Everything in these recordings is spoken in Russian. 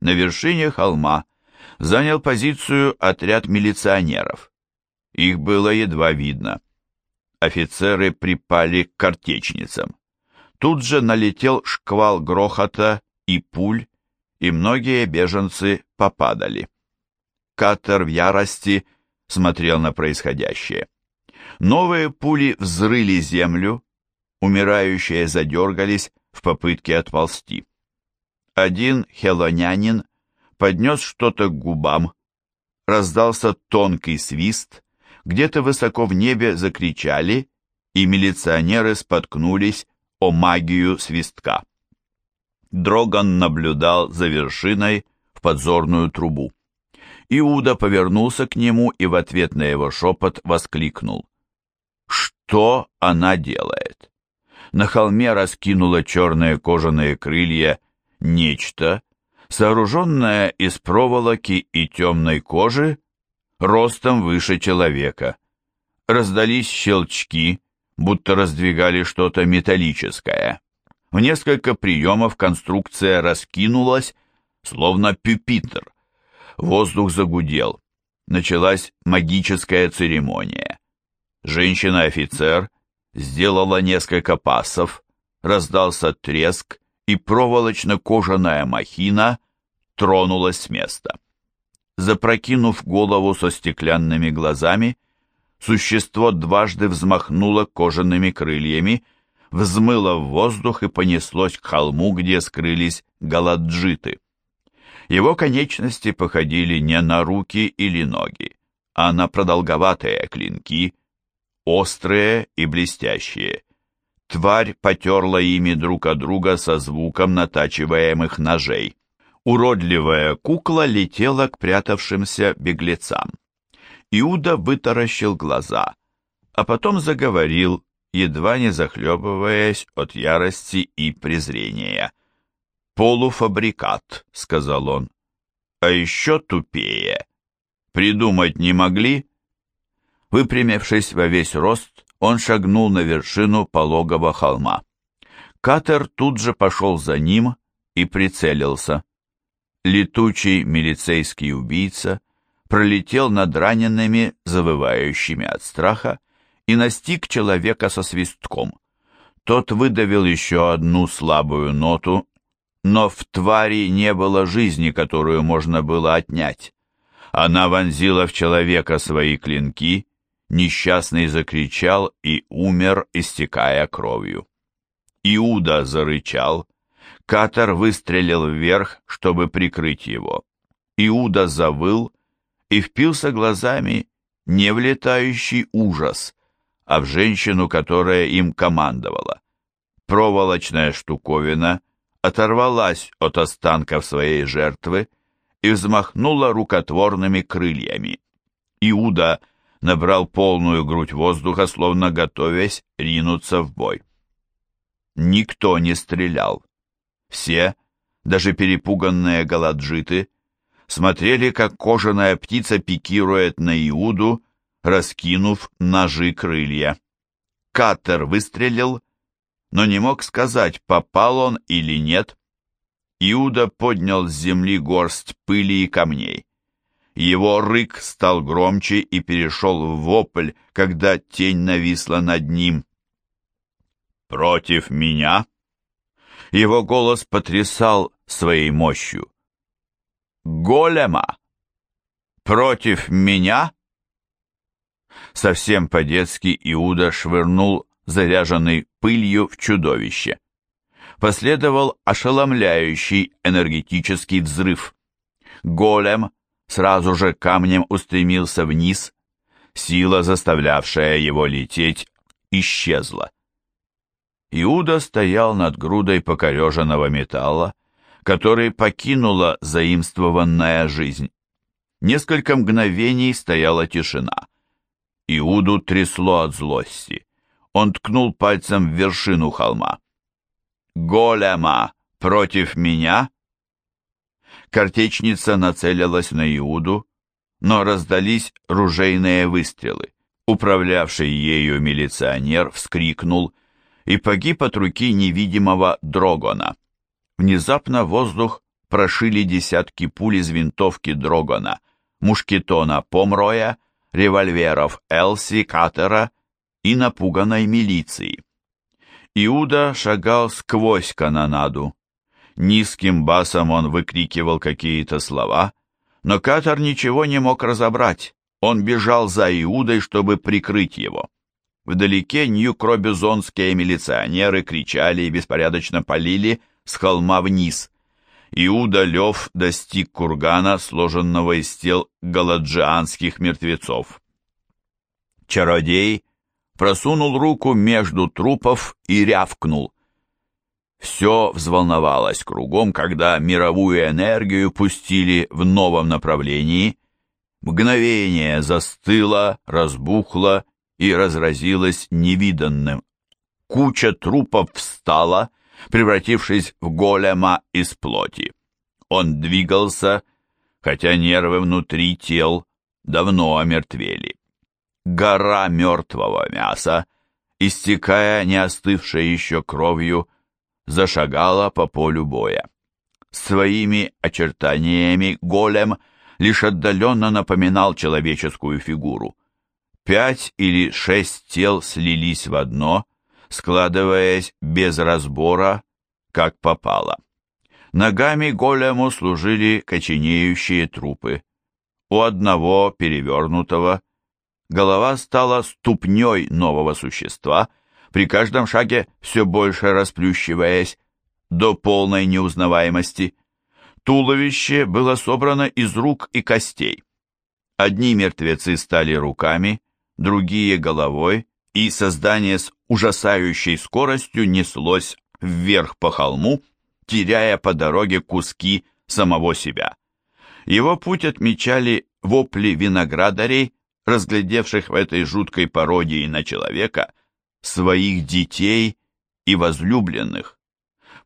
на вершине холма занял позицию отряд милиционеров. Их было едва видно. Офицеры припали к картечницам. Тут же налетел шквал грохота и пуль, и многие беженцы попадали. Катер в ярости смотрел на происходящее. Новые пули взрыли землю, умирающие задергались в попытке отползти. Один хелонянин поднес что-то к губам, раздался тонкий свист, где-то высоко в небе закричали, и милиционеры споткнулись о магию свистка. Дроган наблюдал за вершиной в подзорную трубу. Иуда повернулся к нему и в ответ на его шепот воскликнул. «Что она делает?» На холме раскинуло черные кожаные крылья нечто, сооруженное из проволоки и темной кожи, ростом выше человека. Раздались щелчки, будто раздвигали что-то металлическое. В несколько приемов конструкция раскинулась, словно пюпитр. Воздух загудел. Началась магическая церемония. Женщина-офицер сделала несколько пасов, раздался треск, и проволочно-кожаная махина тронулась с места. Запрокинув голову со стеклянными глазами, существо дважды взмахнуло кожаными крыльями, взмыло в воздух и понеслось к холму, где скрылись галаджиты. Его конечности походили не на руки или ноги, а на продолговатые клинки, острые и блестящие. Тварь потерла ими друг от друга со звуком натачиваемых ножей. Уродливая кукла летела к прятавшимся беглецам. Иуда вытаращил глаза, а потом заговорил, едва не захлебываясь от ярости и презрения. «Полуфабрикат», — сказал он. «А еще тупее. Придумать не могли?» Выпрямившись во весь рост, он шагнул на вершину пологого холма. Катер тут же пошел за ним и прицелился. Летучий милицейский убийца пролетел над ранеными, завывающими от страха, и настиг человека со свистком. Тот выдавил еще одну слабую ноту, но в твари не было жизни, которую можно было отнять. Она вонзила в человека свои клинки Несчастный закричал и умер, истекая кровью. Иуда зарычал. Катар выстрелил вверх, чтобы прикрыть его. Иуда завыл и впился глазами не в летающий ужас, а в женщину, которая им командовала. Проволочная штуковина оторвалась от останков своей жертвы и взмахнула рукотворными крыльями. Иуда набрал полную грудь воздуха, словно готовясь ринуться в бой. Никто не стрелял. Все, даже перепуганные галаджиты, смотрели, как кожаная птица пикирует на Иуду, раскинув ножи крылья. Катер выстрелил, но не мог сказать, попал он или нет. Иуда поднял с земли горсть пыли и камней. Его рык стал громче и перешел в вопль, когда тень нависла над ним. «Против меня?» Его голос потрясал своей мощью. «Голема! Против меня?» Совсем по-детски Иуда швырнул заряженный пылью в чудовище. Последовал ошеломляющий энергетический взрыв. Голем сразу же камнем устремился вниз. Сила, заставлявшая его лететь, исчезла. Иуда стоял над грудой покореженного металла, который покинула заимствованная жизнь. Несколько мгновений стояла тишина. Иуду трясло от злости. Он ткнул пальцем в вершину холма. «Голема против меня?» Картечница нацелилась на Иуду, но раздались ружейные выстрелы. Управлявший ею милиционер вскрикнул и погиб от руки невидимого Дрогона. Внезапно воздух прошили десятки пуль из винтовки Дрогона, мушкетона Помроя, револьверов Элси, Катера и напуганной милиции. Иуда шагал сквозь канонаду. Низким басом он выкрикивал какие-то слова, но Катер ничего не мог разобрать. Он бежал за Иудой, чтобы прикрыть его. Вдалеке нью-кробюзонские милиционеры кричали и беспорядочно полили с холма вниз. Иуда Лев достиг кургана, сложенного из тел галаджианских мертвецов. Чародей просунул руку между трупов и рявкнул. Все взволновалось кругом, когда мировую энергию пустили в новом направлении. Мгновение застыло, разбухло и разразилось невиданным. Куча трупов встала, превратившись в голема из плоти. Он двигался, хотя нервы внутри тел давно омертвели. Гора мертвого мяса, истекая не остывшей еще кровью, зашагала по полю боя. Своими очертаниями голем лишь отдаленно напоминал человеческую фигуру. Пять или шесть тел слились в одно, складываясь без разбора, как попало. Ногами голему служили коченеющие трупы. У одного перевернутого голова стала ступней нового существа, при каждом шаге все больше расплющиваясь до полной неузнаваемости. Туловище было собрано из рук и костей. Одни мертвецы стали руками, другие — головой, и создание с ужасающей скоростью неслось вверх по холму, теряя по дороге куски самого себя. Его путь отмечали вопли виноградарей, разглядевших в этой жуткой пародии на человека своих детей и возлюбленных.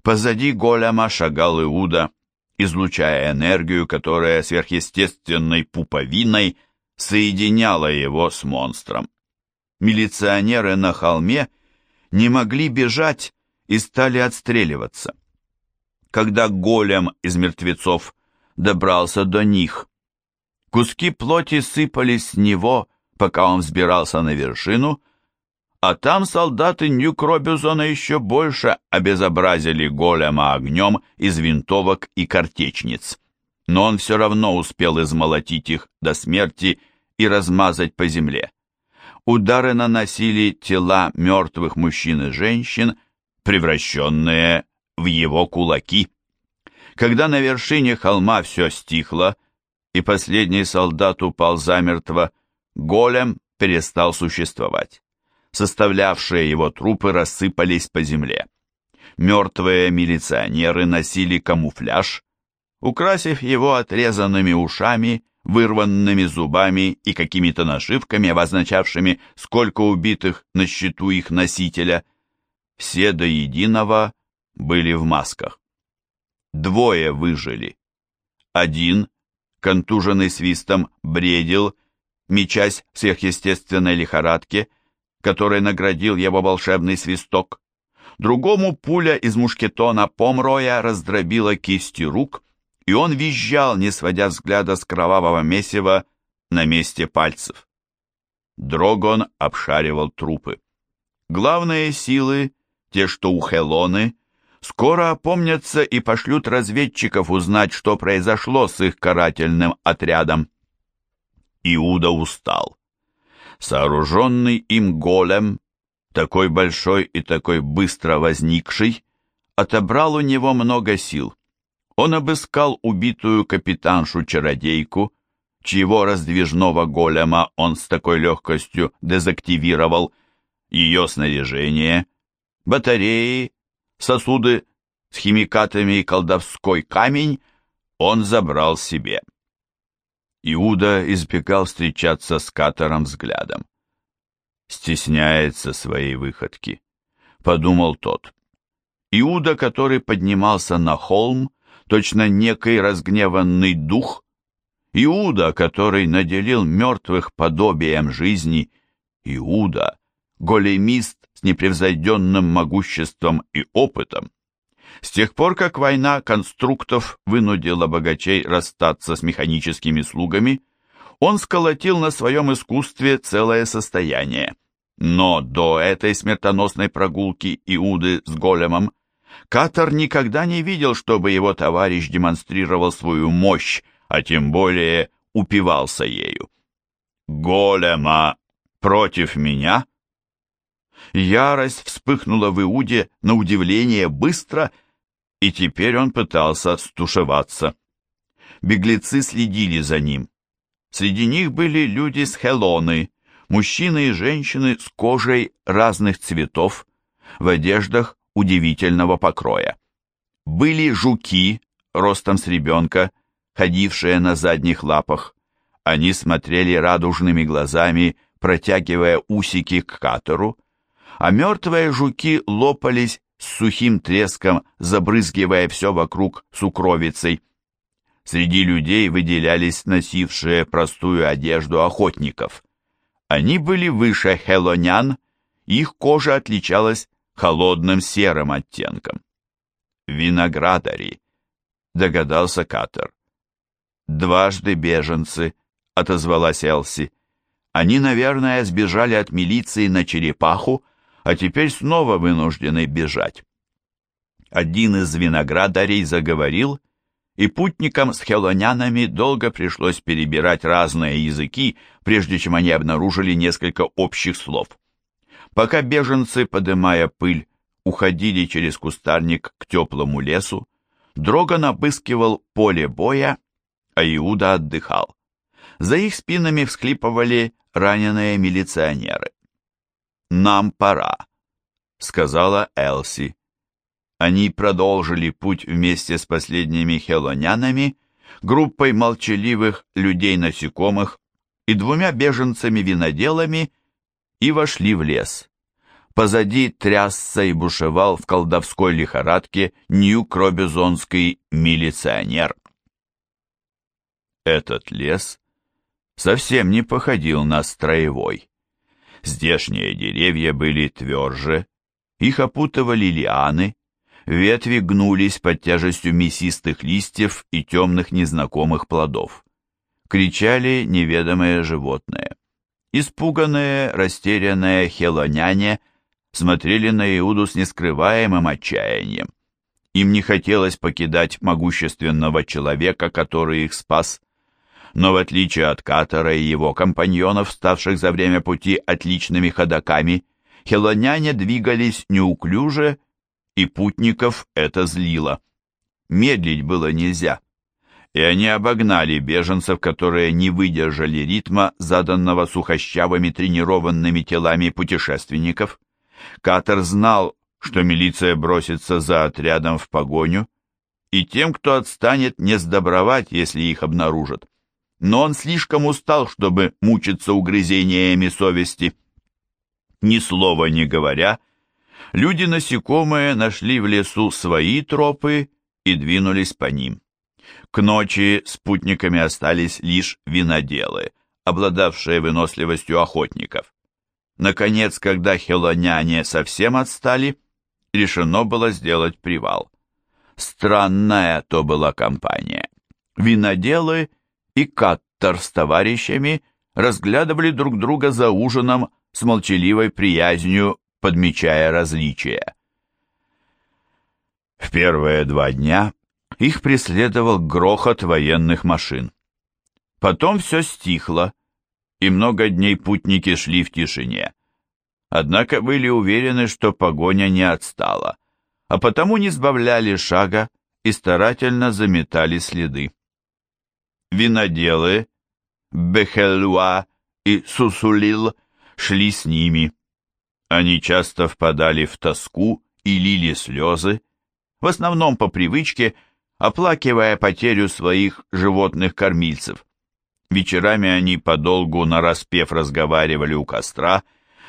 Позади голема шагал Иуда, излучая энергию, которая сверхъестественной пуповиной соединяла его с монстром милиционеры на холме не могли бежать и стали отстреливаться. Когда голем из мертвецов добрался до них, куски плоти сыпались с него, пока он взбирался на вершину, а там солдаты Нью-Кробюзона еще больше обезобразили голема огнем из винтовок и картечниц. Но он все равно успел измолотить их до смерти и размазать по земле. Удары наносили тела мертвых мужчин и женщин, превращенные в его кулаки. Когда на вершине холма все стихло, и последний солдат упал замертво, голем перестал существовать. Составлявшие его трупы рассыпались по земле. Мертвые милиционеры носили камуфляж, украсив его отрезанными ушами вырванными зубами и какими-то нашивками, обозначавшими, сколько убитых на счету их носителя. Все до единого были в масках. Двое выжили. Один, контуженный свистом, бредил, мечась в сверхъестественной лихорадке, которой наградил его волшебный свисток. Другому пуля из мушкетона Помроя раздробила кисти рук, и он визжал, не сводя взгляда с кровавого месива на месте пальцев. Дрогон обшаривал трупы. Главные силы, те, что у Хелоны, скоро опомнятся и пошлют разведчиков узнать, что произошло с их карательным отрядом. Иуда устал. Сооруженный им голем, такой большой и такой быстро возникший, отобрал у него много сил. Он обыскал убитую капитаншу-чародейку, чьего раздвижного голема он с такой легкостью дезактивировал, ее снаряжение, батареи, сосуды с химикатами и колдовской камень он забрал себе. Иуда избегал встречаться с Катором взглядом. «Стесняется своей выходки», — подумал тот. Иуда, который поднимался на холм, точно некий разгневанный дух, Иуда, который наделил мертвых подобием жизни, Иуда, големист с непревзойденным могуществом и опытом. С тех пор, как война конструктов вынудила богачей расстаться с механическими слугами, он сколотил на своем искусстве целое состояние. Но до этой смертоносной прогулки Иуды с големом Катар никогда не видел, чтобы его товарищ демонстрировал свою мощь, а тем более упивался ею. «Голема против меня?» Ярость вспыхнула в Иуде на удивление быстро, и теперь он пытался стушеваться. Беглецы следили за ним. Среди них были люди с Хелоны, мужчины и женщины с кожей разных цветов, в одеждах удивительного покроя. Были жуки, ростом с ребенка, ходившие на задних лапах. Они смотрели радужными глазами, протягивая усики к катеру, а мертвые жуки лопались с сухим треском, забрызгивая все вокруг сукровицей. Среди людей выделялись носившие простую одежду охотников. Они были выше хелонян, их кожа отличалась холодным серым оттенком. «Виноградари», — догадался Катер. «Дважды беженцы», — отозвалась Элси. «Они, наверное, сбежали от милиции на черепаху, а теперь снова вынуждены бежать». Один из виноградарей заговорил, и путникам с хелонянами долго пришлось перебирать разные языки, прежде чем они обнаружили несколько общих слов. Пока беженцы, подымая пыль, уходили через кустарник к теплому лесу, Дроган обыскивал поле боя, а Иуда отдыхал. За их спинами всхлипывали раненые милиционеры. «Нам пора», — сказала Элси. Они продолжили путь вместе с последними хелонянами, группой молчаливых людей-насекомых и двумя беженцами-виноделами и вошли в лес. Позади трясся и бушевал в колдовской лихорадке нью-кробизонский милиционер. Этот лес совсем не походил на строевой. Здешние деревья были тверже, их опутывали лианы, ветви гнулись под тяжестью мясистых листьев и темных незнакомых плодов. Кричали неведомые животные. Испуганные, растерянные хелоняне смотрели на Иуду с нескрываемым отчаянием. Им не хотелось покидать могущественного человека, который их спас. Но в отличие от Катара и его компаньонов, ставших за время пути отличными ходаками, хелоняне двигались неуклюже, и путников это злило. Медлить было нельзя и они обогнали беженцев, которые не выдержали ритма, заданного сухощавыми тренированными телами путешественников. Катер знал, что милиция бросится за отрядом в погоню, и тем, кто отстанет, не сдобровать, если их обнаружат. Но он слишком устал, чтобы мучиться угрызениями совести. Ни слова не говоря, люди-насекомые нашли в лесу свои тропы и двинулись по ним. К ночи спутниками остались лишь виноделы, обладавшие выносливостью охотников. Наконец, когда хелоняне совсем отстали, решено было сделать привал. Странная то была компания. Виноделы и Каттер с товарищами разглядывали друг друга за ужином с молчаливой приязнью, подмечая различия. В первые два дня их преследовал грохот военных машин. Потом все стихло, и много дней путники шли в тишине. Однако были уверены, что погоня не отстала, а потому не сбавляли шага и старательно заметали следы. Виноделы, Бехелуа и Сусулил шли с ними. Они часто впадали в тоску и лили слезы, в основном по привычке, оплакивая потерю своих животных-кормильцев. Вечерами они подолгу нараспев разговаривали у костра,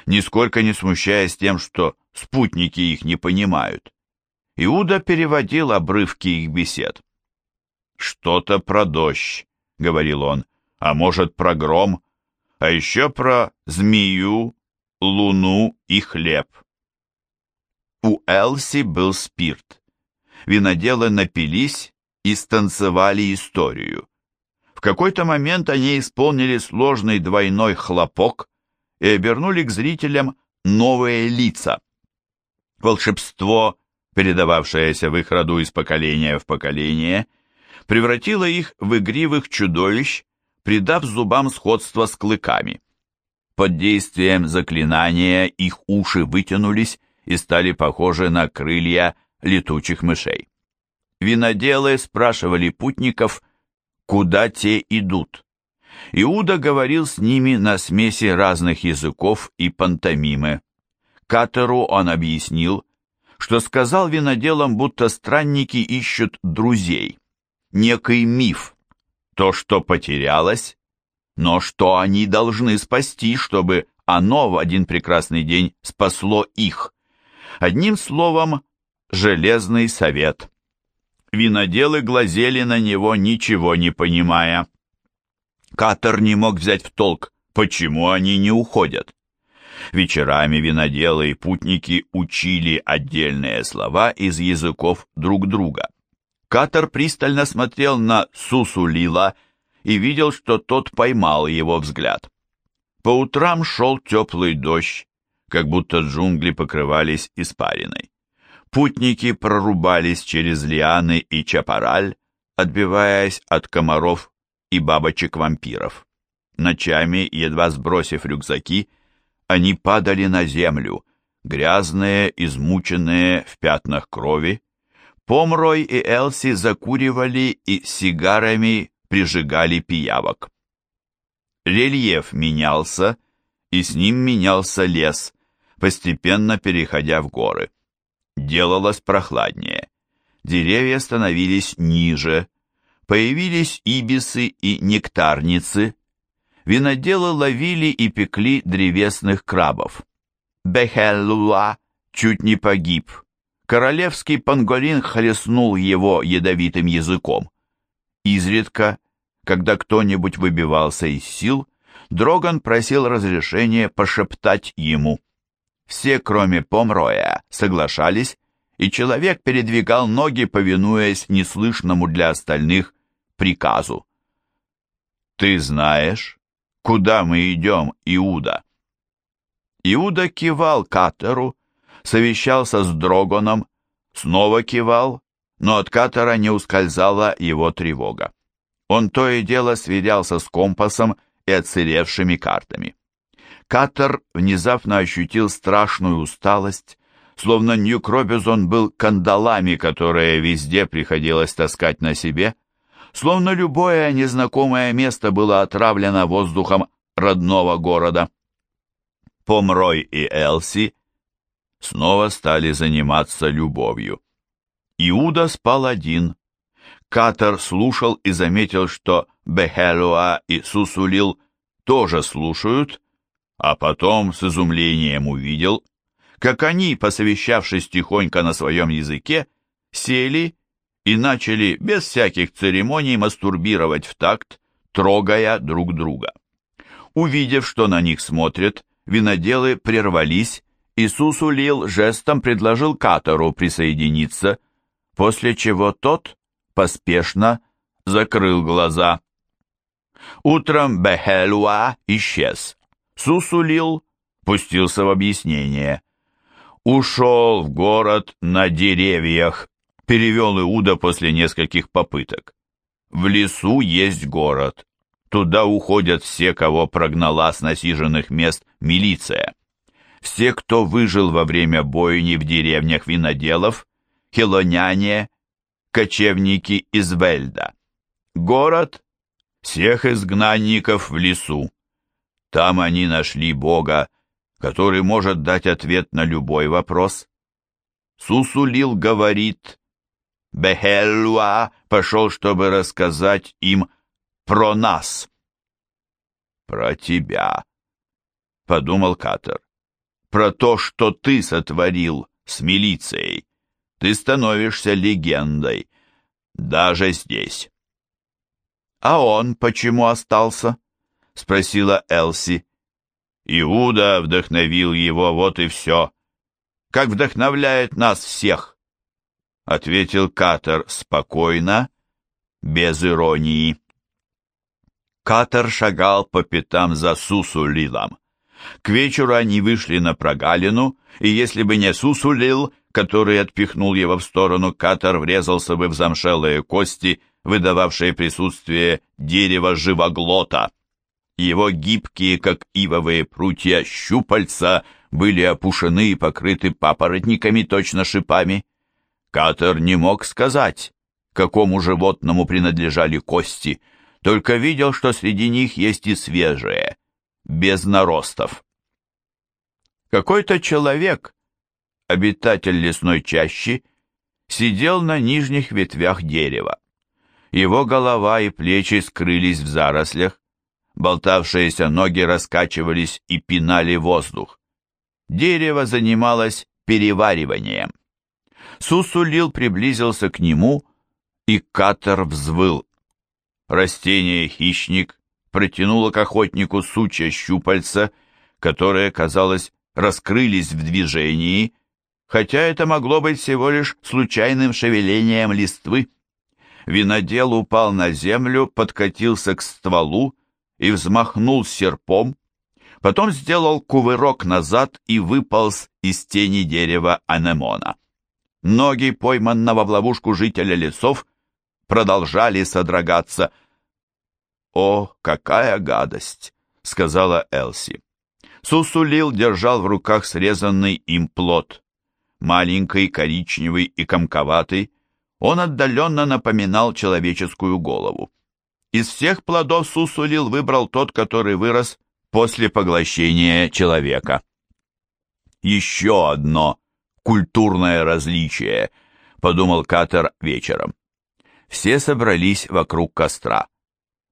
нисколько не смущаясь тем, что спутники их не понимают. Иуда переводил обрывки их бесед. «Что-то про дождь», — говорил он, — «а может, про гром, а еще про змею, луну и хлеб». У Элси был спирт виноделы напились и станцевали историю. В какой-то момент они исполнили сложный двойной хлопок и обернули к зрителям новые лица. Волшебство, передававшееся в их роду из поколения в поколение, превратило их в игривых чудовищ, придав зубам сходство с клыками. Под действием заклинания их уши вытянулись и стали похожи на крылья летучих мышей. Виноделы спрашивали путников, куда те идут. Иуда говорил с ними на смеси разных языков и пантомимы. Катеру он объяснил, что сказал виноделам, будто странники ищут друзей, некий миф, то, что потерялось, но что они должны спасти, чтобы оно в один прекрасный день спасло их. Одним словом, железный совет. Виноделы глазели на него, ничего не понимая. Катер не мог взять в толк, почему они не уходят. Вечерами виноделы и путники учили отдельные слова из языков друг друга. Катер пристально смотрел на Сусулила и видел, что тот поймал его взгляд. По утрам шел теплый дождь, как будто джунгли покрывались испариной. Путники прорубались через лианы и чапараль, отбиваясь от комаров и бабочек-вампиров. Ночами, едва сбросив рюкзаки, они падали на землю, грязные, измученные, в пятнах крови. Помрой и Элси закуривали и сигарами прижигали пиявок. Рельеф менялся, и с ним менялся лес, постепенно переходя в горы. Делалось прохладнее. Деревья становились ниже, появились ибисы и нектарницы. Виноделы ловили и пекли древесных крабов. Бехеллуа чуть не погиб. Королевский панголин хлестнул его ядовитым языком. Изредка, когда кто-нибудь выбивался из сил, Дроган просил разрешения пошептать ему. Все, кроме Помроя, соглашались, и человек передвигал ноги, повинуясь неслышному для остальных приказу. «Ты знаешь, куда мы идем, Иуда?» Иуда кивал Катеру, совещался с Дрогоном, снова кивал, но от Катера не ускользала его тревога. Он то и дело сверялся с компасом и отсыревшими картами. Катер внезапно ощутил страшную усталость, словно Нью-Кробизон был кандалами, которые везде приходилось таскать на себе, словно любое незнакомое место было отравлено воздухом родного города. Помрой и Элси снова стали заниматься любовью. Иуда спал один. Катер слушал и заметил, что Бехелуа и Сусулил тоже слушают, а потом с изумлением увидел, как они, посовещавшись тихонько на своем языке, сели и начали без всяких церемоний мастурбировать в такт, трогая друг друга. Увидев, что на них смотрят, виноделы прервались, и Сусулил жестом предложил Катору присоединиться, после чего тот поспешно закрыл глаза. Утром Бехелуа исчез. Сусулил пустился в объяснение. «Ушел в город на деревьях», — перевел Иуда после нескольких попыток. «В лесу есть город. Туда уходят все, кого прогнала с насиженных мест милиция. Все, кто выжил во время бойни в деревнях виноделов, хелоняне, кочевники из Вельда. Город всех изгнанников в лесу. Там они нашли Бога, который может дать ответ на любой вопрос. Сусулил говорит, Бехелуа пошел, чтобы рассказать им про нас. Про тебя, подумал Катер. Про то, что ты сотворил с милицией. Ты становишься легендой, даже здесь. «А он почему остался?» — спросила Элси. «Иуда вдохновил его, вот и все. Как вдохновляет нас всех. — ответил Катер спокойно, без иронии. Катер шагал по пятам за Сусулилом. К вечеру они вышли на прогалину, и если бы не Сусулил, который отпихнул его в сторону, Катер врезался бы в замшелые кости, выдававшие присутствие дерева живоглота. Его гибкие, как ивовые прутья, щупальца были опушены и покрыты папоротниками, точно шипами. Катер не мог сказать, какому животному принадлежали кости, только видел, что среди них есть и свежие, без наростов. Какой-то человек, обитатель лесной чащи, сидел на нижних ветвях дерева. Его голова и плечи скрылись в зарослях, болтавшиеся ноги раскачивались и пинали воздух. Дерево занималось перевариванием. Сусулил приблизился к нему, и Катер взвыл. Растение-хищник протянуло к охотнику сучья щупальца, которые, казалось, раскрылись в движении, хотя это могло быть всего лишь случайным шевелением листвы. Винодел упал на землю, подкатился к стволу и взмахнул серпом, потом сделал кувырок назад и выполз из тени дерева анемона. Ноги пойманного в ловушку жителя лесов продолжали содрогаться. «О, какая гадость!» — сказала Элси. Сусулил держал в руках срезанный им плод. Маленький, коричневый и комковатый, он отдаленно напоминал человеческую голову. Из всех плодов Сусулил выбрал тот, который вырос после поглощения человека. Еще одно культурное различие, подумал Катер вечером. Все собрались вокруг костра.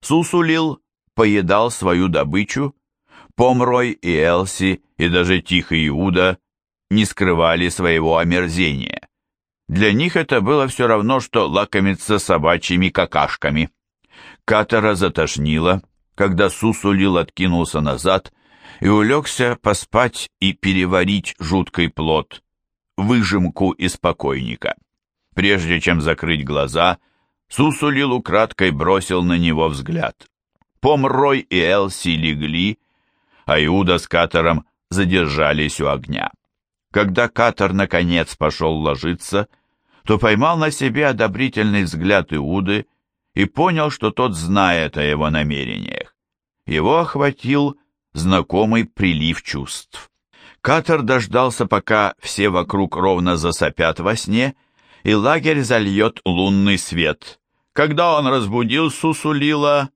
Сусулил поедал свою добычу, Помрой и Элси, и даже Тихий Иуда не скрывали своего омерзения. Для них это было все равно, что лакомиться собачьими какашками. Катера затошнило, когда Сусулил откинулся назад и улегся поспать и переварить жуткий плод, выжимку из покойника. Прежде чем закрыть глаза, Сусулил украдкой бросил на него взгляд. Помрой и Элси легли, а Иуда с Катером задержались у огня. Когда Катер наконец пошел ложиться, то поймал на себе одобрительный взгляд Иуды и понял, что тот знает о его намерениях. Его охватил знакомый прилив чувств. Катер дождался, пока все вокруг ровно засопят во сне, и лагерь зальет лунный свет. Когда он разбудил Сусулила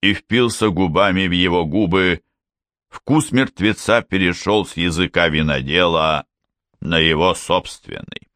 и впился губами в его губы, вкус мертвеца перешел с языка винодела на его собственный.